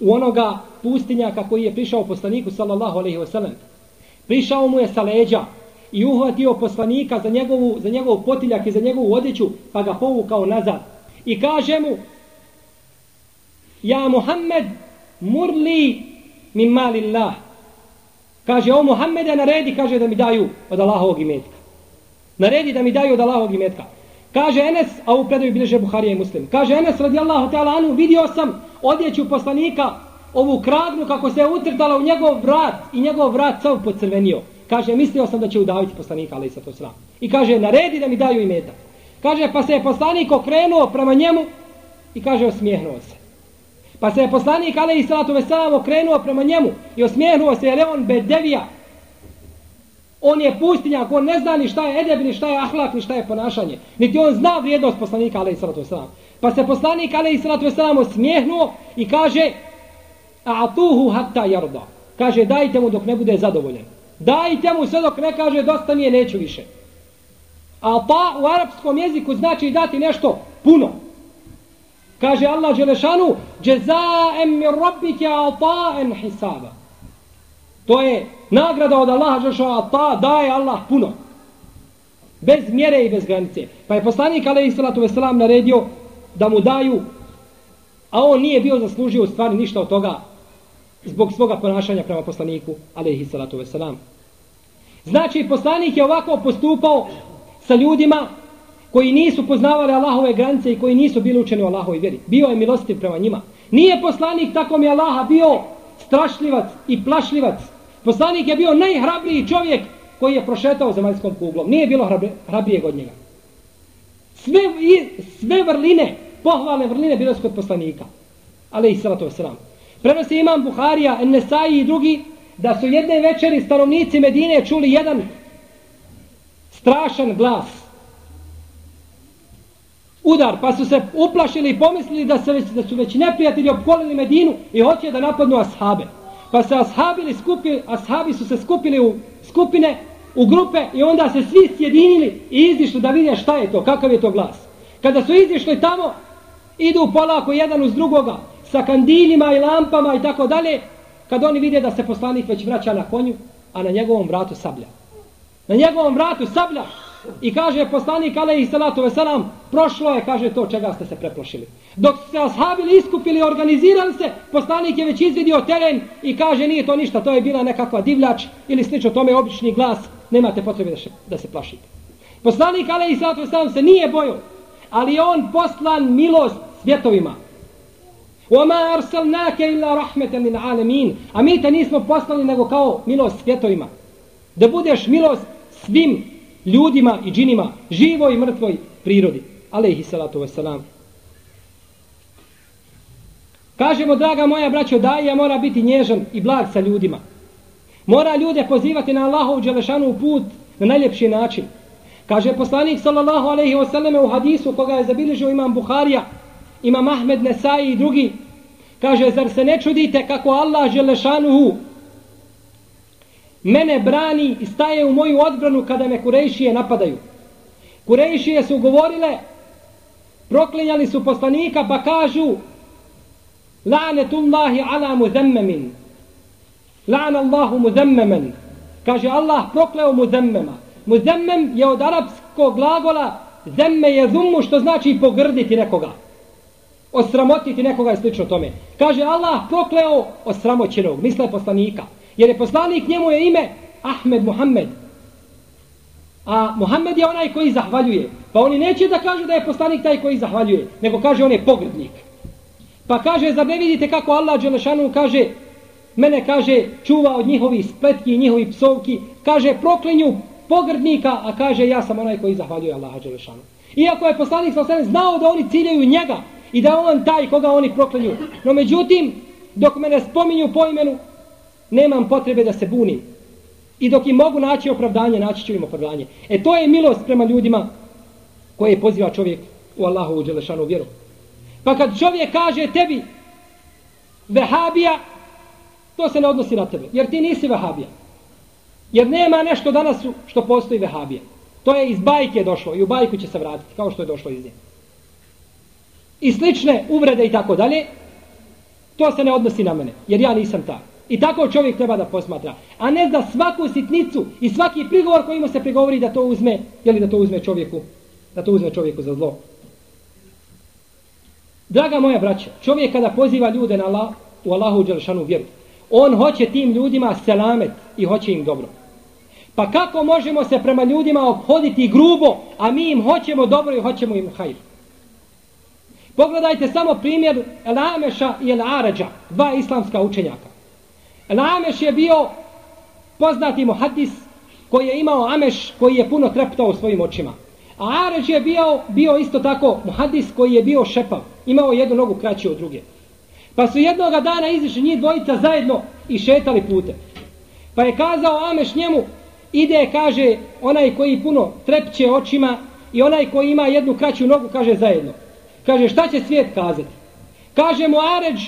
u onoga pustinjaka koji je prišao poslaniku sallallahu alejhi ve sellem. Prišao mu je sa leđa i uhvatio poslanika za njegovu, za njegovu potiljak i za njegovu odjeću pa ga povukao nazad. I kaže mu Ja Muhammed murli min malillah. Kaže, o Muhammede naredi, kaže da mi daju od Allahovog imetka. Naredi da mi daju od Allahovog imetka. Kaže Enes, a u predaju bilježe Buharija i Muslim. Kaže Enes radijallahu ta'ala anu, vidio sam odjeću poslanika, ovu kragnu kako se je utrtala u njegov vrat i njegov vrat sav pocrvenio. Kaže, mislio sam da će udaviti poslanika, ali to sram. I kaže, naredi da mi daju i meta. Kaže, pa se je poslanik okrenuo prema njemu i kaže, osmijehnuo se. Pa se je poslanik, ali i salatu veselam, okrenuo prema njemu i osmijehnuo se, jer je on bedevija. On je pustinjak, on ne zna ni šta je edeb, ni šta je ahlak, ni šta je ponašanje. Niti on zna vrijednost poslanika, ali i salatu veselam. Pa se poslanik, ali i salatu veselam, osmijehnuo i kaže, a tuhu hatta jarda. Kaže, dajte mu dok ne bude zadovoljen. Dajte mu sve dok ne kaže, dosta mi je, neću više. A pa u arapskom jeziku znači dati nešto puno. Kaže Allah Đelešanu, Džezaem mi rabbike ata'en hisaba. To je nagrada od Allaha Đelešanu, ta daje Allah puno. Bez mjere i bez granice. Pa je poslanik Alehi salatu veselam naredio da mu daju, a on nije bio zaslužio u stvari ništa od toga zbog svoga ponašanja prema poslaniku Alehi salatu veselam. Znači, poslanik je ovako postupao sa ljudima koji nisu poznavali Allahove granice i koji nisu bili učeni u Allahovi vjeri. Bio je milostiv prema njima. Nije poslanik tako mi Allaha bio strašljivac i plašljivac. Poslanik je bio najhrabriji čovjek koji je prošetao zemaljskom kuglom. Nije bilo hrabrije od njega. Sve, i, sve vrline, pohvalne vrline bile su kod poslanika. Ali i salatu wasalam. Prenosi imam Buharija, Nesai i drugi, da su jedne večeri stanovnici Medine čuli jedan strašan glas udar, pa su se uplašili i pomislili da, se već, da su već neprijatelji opkolili Medinu i hoće da napadnu ashabe. Pa se ashabili skupi, ashabi su se skupili u skupine, u grupe i onda se svi sjedinili i izišli da vide šta je to, kakav je to glas. Kada su izišli tamo, idu polako jedan uz drugoga, sa kandilima i lampama i tako dalje, kad oni vide da se poslanik već vraća na konju, a na njegovom vratu sablja. Na njegovom vratu sablja, I kaže poslanik alejhi salatu ve selam, prošlo je, kaže to čega ste se preplašili. Dok se ashabili iskupili, organizirali se, poslanik je već izvidio teren i kaže nije to ništa, to je bila nekakva divljač ili slično tome obični glas, nemate potrebe da, še, da se plašite. Poslanik alejhi salatu ve selam se nije bojao, ali je on poslan milost svjetovima. وَمَا أَرْسَلْنَاكَ إِلَّا رَحْمَةً لِلْعَالَمِينَ A mi te nismo poslali nego kao milost svjetovima. Da budeš milost svim ljudima i džinima, živoj i mrtvoj prirodi. Alehi salatu wasalam. Kažemo, draga moja braćo, daja mora biti nježan i blag sa ljudima. Mora ljude pozivati na Allahov dželešanu put na najljepši način. Kaže poslanik sallallahu alaihi wasallam u hadisu koga je zabilježio imam Buharija, imam Ahmed Nesai i drugi. Kaže, zar se ne čudite kako Allah dželešanu mene brani i staje u moju odbranu kada me Kurejšije napadaju. Kurejšije su govorile, proklinjali su poslanika pa kažu La'netullahi ala muzemmemin. La'na Allahu Kaže Allah prokleo muzemmema. Muzemmem je od arapskog glagola zemme je zummu što znači pogrditi nekoga. Osramotiti nekoga je slično tome. Kaže Allah prokleo osramoćenog, misle poslanika. Jer je poslanik njemu je ime Ahmed Muhammed. A Muhammed je onaj koji zahvaljuje. Pa oni neće da kažu da je poslanik taj koji zahvaljuje, nego kaže on je pogrdnik. Pa kaže, zar ne vidite kako Allah Đelešanu kaže, mene kaže, čuva od njihovih spletki i njihovih psovki, kaže, proklinju pogrdnika, a kaže, ja sam onaj koji zahvaljuje Allaha Đelešanu. Iako je poslanik sa znao da oni ciljaju njega i da on taj koga oni proklinju. No međutim, dok me ne spominju po imenu, nemam potrebe da se bunim. I dok im mogu naći opravdanje, naći ću im opravdanje. E to je milost prema ljudima koje poziva čovjek u Allahu u Đelešanu vjeru. Pa kad čovjek kaže tebi vehabija, to se ne odnosi na tebe. Jer ti nisi vehabija. Jer nema nešto danas što postoji vehabija. To je iz bajke došlo i u bajku će se vratiti, kao što je došlo iz nje. I slične uvrede i tako dalje, to se ne odnosi na mene, jer ja nisam taj. I tako čovjek treba da posmatra. A ne da svaku sitnicu i svaki prigovor koji mu se prigovori da to uzme, jeli da to uzme čovjeku, da to uzme čovjeku za zlo. Draga moja braća, čovjek kada poziva ljude na Allah, u Allahu Đelšanu vjeru, on hoće tim ljudima selamet i hoće im dobro. Pa kako možemo se prema ljudima obhoditi grubo, a mi im hoćemo dobro i hoćemo im hajr? Pogledajte samo primjer El Ameša i El Arađa, dva islamska učenjaka. El Ameš je bio poznati muhadis koji je imao Ameš koji je puno treptao u svojim očima. A Aređ je bio, bio isto tako muhadis koji je bio šepav. Imao jednu nogu kraću od druge. Pa su jednoga dana izišli njih dvojica zajedno i šetali pute. Pa je kazao Ameš njemu, ide, kaže, onaj koji puno trepće očima i onaj koji ima jednu kraću nogu, kaže zajedno. Kaže, šta će svijet kazati? Kaže mu Aređ,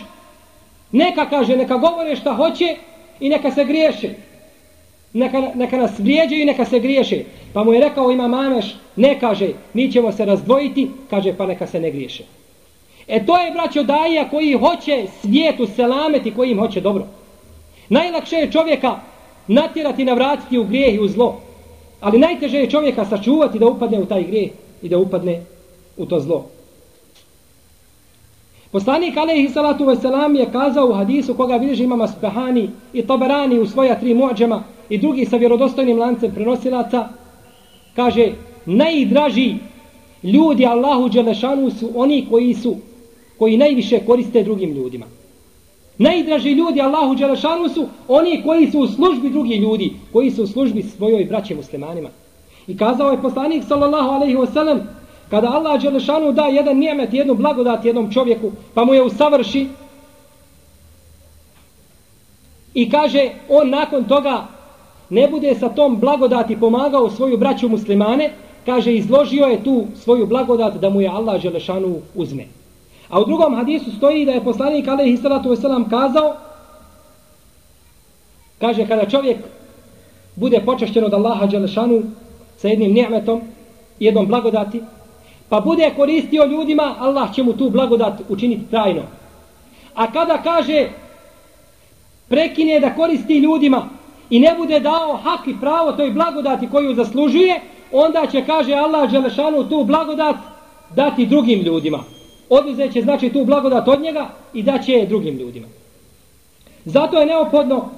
neka kaže, neka govore šta hoće i neka se griješe. Neka, neka nas vrijeđaju i neka se griješe. Pa mu je rekao ima Ameš, ne kaže, mi ćemo se razdvojiti, kaže, pa neka se ne griješe. E to je braćo daja koji hoće svijetu selameti, koji im hoće dobro. Najlakše je čovjeka natjerati, navratiti u grijeh i u zlo. Ali najteže je čovjeka sačuvati da upadne u taj grijeh i da upadne u to zlo. Poslanik alaihi salatu wasalam je kazao u hadisu koga bilježi imam Spahani i Taberani u svoja tri muadžama i drugi sa vjerodostojnim lancem prenosilaca, kaže, najdraži ljudi Allahu Đelešanu su oni koji su koji najviše koriste drugim ljudima. Najdraži ljudi Allahu Đelešanu su oni koji su u službi drugih ljudi, koji su u službi svojoj braće muslimanima. I kazao je poslanik sallallahu alaihi wasallam, kada Allah Đelešanu da jedan nijemet, jednu blagodat jednom čovjeku, pa mu je usavrši, i kaže, on nakon toga ne bude sa tom blagodati pomagao svoju braću muslimane, kaže, izložio je tu svoju blagodat da mu je Allah Đelešanu uzme. A u drugom hadisu stoji da je poslanik alaihi salatu wasalam kazao kaže kada čovjek bude počašćen od Allaha Đelešanu sa jednim ni'metom jednom blagodati pa bude koristio ljudima Allah će mu tu blagodat učiniti trajno a kada kaže prekine da koristi ljudima i ne bude dao hak i pravo toj blagodati koju zaslužuje onda će kaže Allah Đelešanu tu blagodat dati drugim ljudima oduzet će znači tu blagodat od njega i daće je drugim ljudima. Zato je neophodno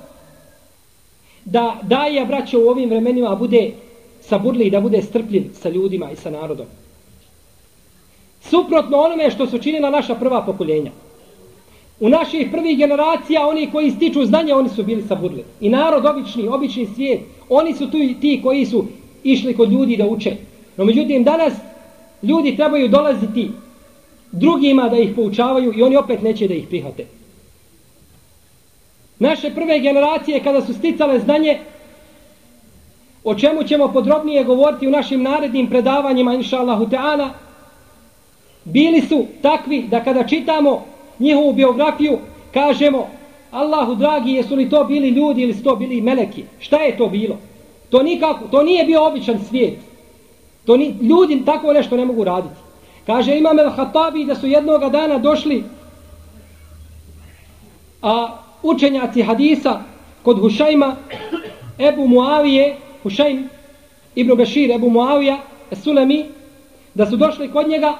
da daje braće, u ovim vremenima bude saburli i da bude strpljiv sa ljudima i sa narodom. Suprotno onome što su činila naša prva pokoljenja. U naših prvih generacija, oni koji stiču znanje, oni su bili saburli. I narod, obični, obični svijet, oni su tu ti koji su išli kod ljudi da uče. No međutim, danas ljudi trebaju dolaziti drugima da ih poučavaju i oni opet neće da ih prihvate. Naše prve generacije kada su sticale znanje o čemu ćemo podrobnije govoriti u našim narednim predavanjima inša Allahu Teala bili su takvi da kada čitamo njihovu biografiju kažemo Allahu dragi jesu li to bili ljudi ili su to bili meleki? Šta je to bilo? To, nikako, to nije bio običan svijet. To ni, ljudi tako nešto ne mogu raditi. Kaže Imam el-Hatabi da su jednoga dana došli a učenjaci hadisa kod Hušajma Ebu Muavije Hušajm Ibn Bešir Ebu Muavija Sulemi da su došli kod njega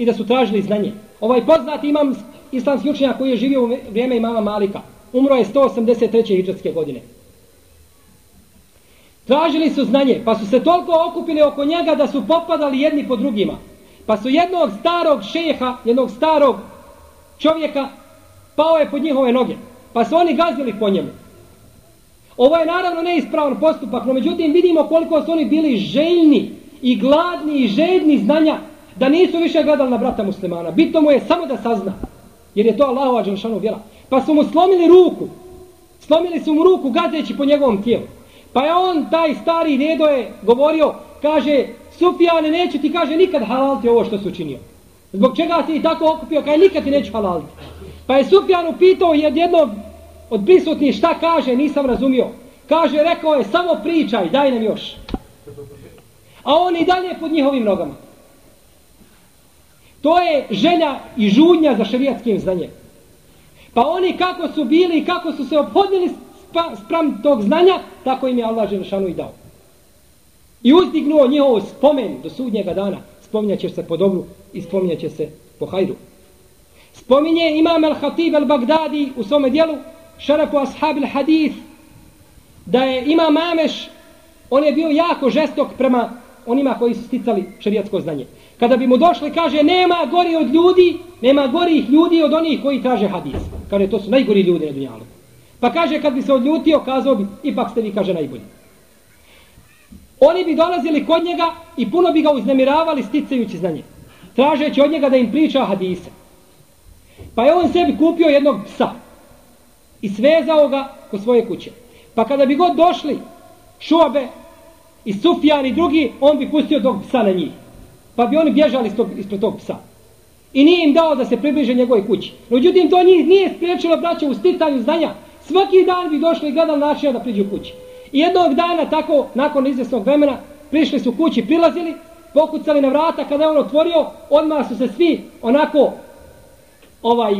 i da su tražili znanje. Ovaj poznati imam islamski učenjak koji je živio u vrijeme imama Malika. Umro je 183. hijđarske godine. Tražili su znanje, pa su se toliko okupili oko njega da su popadali jedni po drugima. Pa su jednog starog šeha, jednog starog čovjeka, pao je pod njihove noge. Pa su oni gazili po njemu. Ovo je naravno neispravan postupak, no međutim vidimo koliko su oni bili željni i gladni i žedni znanja da nisu više gledali na brata muslimana. Bitno mu je samo da sazna. Jer je to Allahova džanšanu vjera. Pa su mu slomili ruku. Slomili su mu ruku gazeći po njegovom tijelu. Pa je on, taj stari dedo je govorio, kaže, Sufijane, neću ti, kaže, nikad halalti ovo što su učinio. Zbog čega si i tako okupio, kaj nikad ti neću halalti. Pa je Sufjan upitao jednog od prisutnih šta kaže, nisam razumio. Kaže, rekao je, samo pričaj, daj nam još. A on i dalje pod njihovim nogama. To je želja i žudnja za šerijatskim znanjem. Pa oni kako su bili i kako su se obhodili spram tog znanja, tako im je Allah Želešanu i dao. I uzdignuo njihov spomen do sudnjega dana. Spominjat se po dobru i spominjat se po hajru. Spominje imam al-Hatib al-Bagdadi u svome dijelu šarafu ashab al-Hadith da je imam Ameš on je bio jako žestok prema onima koji su sticali šerijatsko znanje. Kada bi mu došli, kaže, nema gori od ljudi, nema gorih ljudi od onih koji traže hadis. Kaže, to su najgori ljudi na dunjalu. Pa kaže, kad bi se odljutio, kazao bi, ipak ste vi, kaže, najbolji. Oni bi dolazili kod njega i puno bi ga uznemiravali sticajući znanje. Tražeći od njega da im priča hadise. Pa je on sebi kupio jednog psa i svezao ga kod svoje kuće. Pa kada bi god došli šuabe i Sufjan i drugi, on bi pustio tog psa na njih. Pa bi oni bježali ispred tog psa. I nije im dao da se približe njegovoj kući. Međutim, to njih nije spriječilo braće u sticanju znanja. Svaki dan bi došli i gledali načina da priđu kući. I jednog dana, tako, nakon izvjesnog vremena, prišli su kući, prilazili, pokucali na vrata, kada je on otvorio, odmah su se svi onako ovaj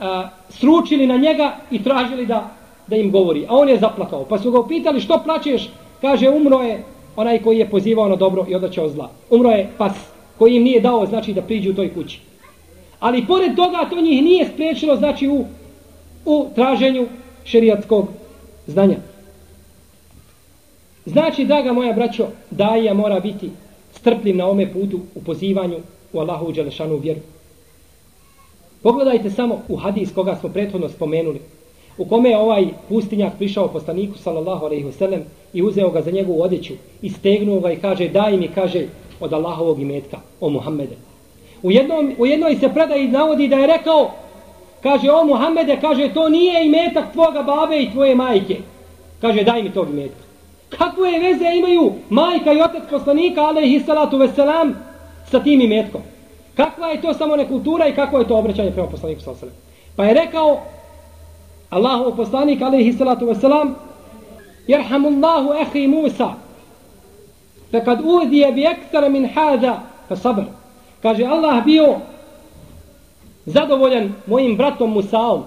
a, sručili na njega i tražili da, da im govori. A on je zaplakao. Pa su ga upitali što plačeš? Kaže, umro je onaj koji je pozivao na dobro i odlačao zla. Umro je pas koji im nije dao znači da priđu u toj kući. Ali pored toga to njih nije spriječilo znači u, u traženju šerijatskog znanja. Znači, draga moja braćo, daja mora biti strpljiv na ome putu u pozivanju u Allahu Đelešanu vjeru. Pogledajte samo u hadis koga smo prethodno spomenuli, u kome je ovaj pustinjak prišao poslaniku sallallahu alejhi ve sellem i uzeo ga za njegovu odjeću i stegnuo ga i kaže daj mi kaže od Allahovog imetka o Muhammede. U jednom u jednoj se predaji navodi da je rekao kaže o Muhammede kaže to nije imetak tvoga babe i tvoje majke. Kaže daj mi tog imetka. Kakve veze imaju majka i otac poslanika alaihi salatu vesselam sa tim imetkom? Kakva je to samo nekultura i kako je to obraćanje prema poslaniku sallallahu Pa je rekao Allahov poslanik alejhi salatu vesselam Yerhamullahu akhi Musa Fakad udije bi ekstara min hada fe sabr. Kaže Allah bio zadovoljan mojim bratom Musaom.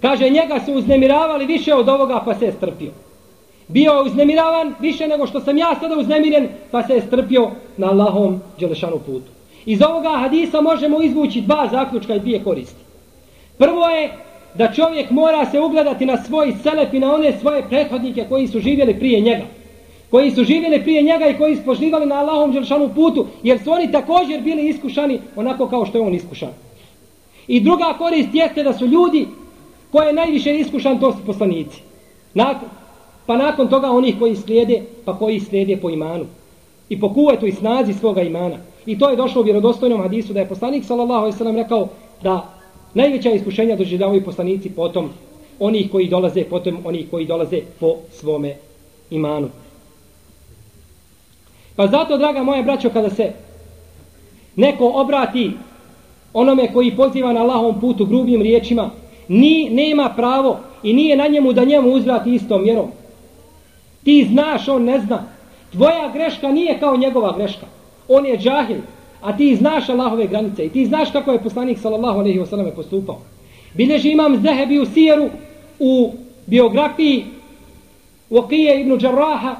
Kaže njega su uznemiravali više od ovoga pa se je strpio. Bio je uznemiravan više nego što sam ja sada uznemiren pa se je strpio na Allahom Đelešanu putu. Iz ovoga hadisa možemo izvući dva zaključka i dvije koristi. Prvo je da čovjek mora se ugledati na svoj selef i na one svoje prethodnike koji su živjeli prije njega. Koji su živjeli prije njega i koji su poživali na Allahom Đelšanu putu, jer su oni također bili iskušani onako kao što je on iskušan. I druga korist jeste da su ljudi koje je najviše iskušan, to su poslanici. Nakon, pa nakon toga onih koji slijede, pa koji slijede po imanu. I po kuvetu i snazi svoga imana. I to je došlo u vjerodostojnom hadisu da je poslanik sallallahu alejhi ve sellem rekao da najveća iskušenja doživljavaju poslanici potom onih koji dolaze potom onih koji dolaze po svome imanu. Pa zato, draga moja braćo, kada se neko obrati onome koji poziva na Allahovom putu grubim riječima, ni, nema pravo i nije na njemu da njemu uzvrati istom mjerom. Ti znaš, on ne zna. Tvoja greška nije kao njegova greška on je džahil, a ti znaš Allahove granice i ti znaš kako je poslanik sallallahu alejhi ve selleme postupao. Bileži imam Zahebi u Sijeru u biografiji Waqije ibn Jarraha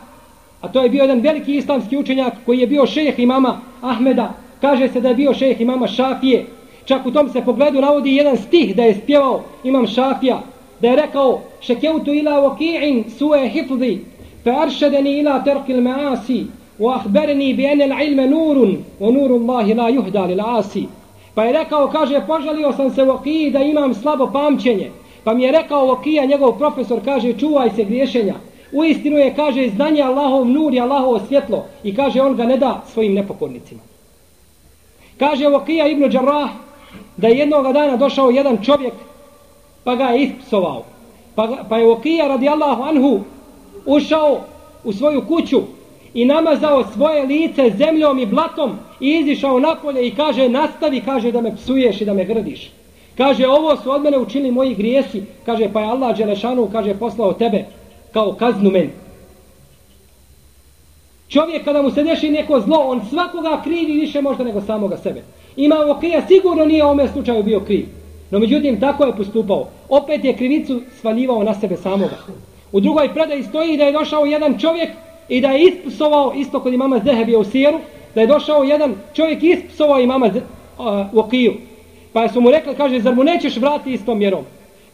a to je bio jedan veliki islamski učenjak koji je bio šejh imama Ahmeda, kaže se da je bio šejh imama Šafije, čak u tom se pogledu navodi jedan stih da je spjevao imam Šafija, da je rekao šekeutu ila waki'in su'e hifzi, fe aršedeni ila terkil maasi, wa ahbereni bi enel ilme nurun, wa nuru Allahi la juhda li l'asi. Pa je rekao, kaže, požalio sam se Vakiji da imam slabo pamćenje. Pa mi je rekao Vakija, njegov profesor, kaže, čuvaj se griješenja. U istinu je, kaže, znanje Allahov nur i Allahovo svjetlo. I kaže, on ga ne da svojim nepokornicima. Kaže Vakija ibn Đarrah da je jednog dana došao jedan čovjek pa ga je ispsovao. Pa, pa je Vakija radijallahu anhu ušao u svoju kuću i namazao svoje lice zemljom i blatom i izišao napolje i kaže nastavi, kaže da me psuješ i da me grdiš. Kaže ovo su od mene učinili moji grijesi, kaže pa je Allah Đelešanu, kaže poslao tebe kao kaznu meni. Čovjek kada mu se deši neko zlo, on svakoga krivi više možda nego samoga sebe. Ima okija, sigurno nije ome slučaju bio kriv. No međutim, tako je postupao. Opet je krivicu svaljivao na sebe samoga. U drugoj predaji stoji da je došao jedan čovjek i da je ispsovao, isto kod imama Zehebija u Sijeru, da je došao jedan čovjek i ispsovao imama uh, Okiju. Pa su mu rekli, kaže, zar mu nećeš vrati istom mjerom?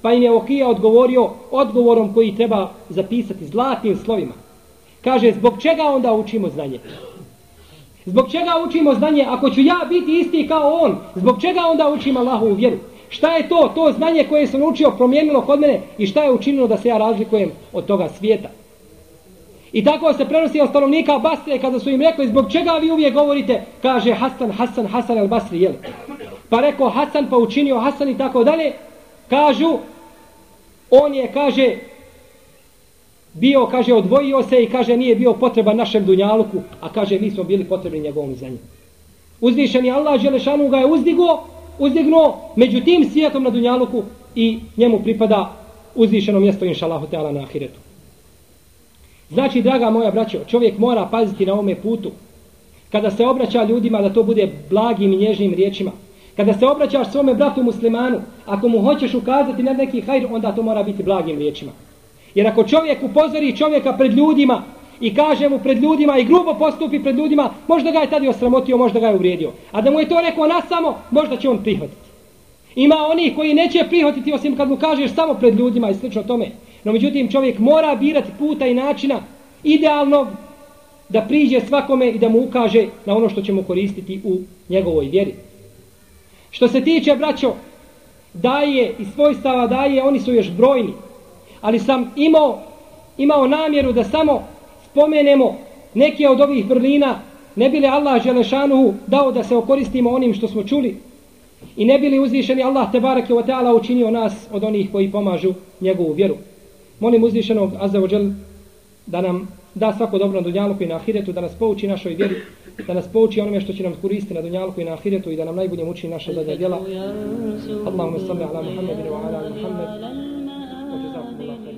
Pa im je Okija odgovorio odgovorom koji treba zapisati zlatnim slovima. Kaže, zbog čega onda učimo znanje? Zbog čega učimo znanje? Ako ću ja biti isti kao on, zbog čega onda učim Allahu vjeru? Šta je to, to znanje koje sam učio promijenilo kod mene i šta je učinilo da se ja razlikujem od toga svijeta? I tako se prenosi od stanovnika Basre kada su im rekli zbog čega vi uvijek govorite, kaže Hasan, Hasan, Hasan al Basri, jel? Pa rekao Hasan pa učinio Hasan i tako dalje, kažu, on je, kaže, bio, kaže, odvojio se i kaže nije bio potreban našem dunjaluku, a kaže mi smo bili potrebni njegovom zemlji. Uzvišeni Allah Želešanu ga je uzdigo, uzdignuo među tim svijetom na dunjaluku i njemu pripada uzvišeno mjesto inša Allahu Teala na ahiretu. Znači, draga moja braćo, čovjek mora paziti na ome putu. Kada se obraća ljudima da to bude blagim i nježnim riječima. Kada se obraćaš svome bratu muslimanu, ako mu hoćeš ukazati na neki hajr, onda to mora biti blagim riječima. Jer ako čovjek upozori čovjeka pred ljudima i kaže mu pred ljudima i grubo postupi pred ljudima, možda ga je tada osramotio, možda ga je uvrijedio. A da mu je to rekao na samo, možda će on prihvatiti. Ima oni koji neće prihvatiti osim kad mu kažeš samo pred ljudima i slično tome. No međutim čovjek mora birati puta i načina idealnog da priđe svakome i da mu ukaže na ono što će mu koristiti u njegovoj vjeri. Što se tiče, braćo, daje i svojstava daje, oni su još brojni. Ali sam imao, imao namjeru da samo spomenemo neke od ovih vrlina, ne bi li Allah Želešanuhu dao da se okoristimo onim što smo čuli i ne bi li uzvišeni Allah Tebareke wa ta'ala učinio nas od onih koji pomažu njegovu vjeru. Molim uzvišenog Azza wa da nam da svako dobro na dunjaluku i na ahiretu, da nas pouči našoj vjeri, da nas pouči onome što će nam koristiti na dunjaluku i na ahiretu i da nam najbolje muči naša zadnja djela. Allahumma salli ala Muhammedin wa ala Muhammed. Ođe zahvala.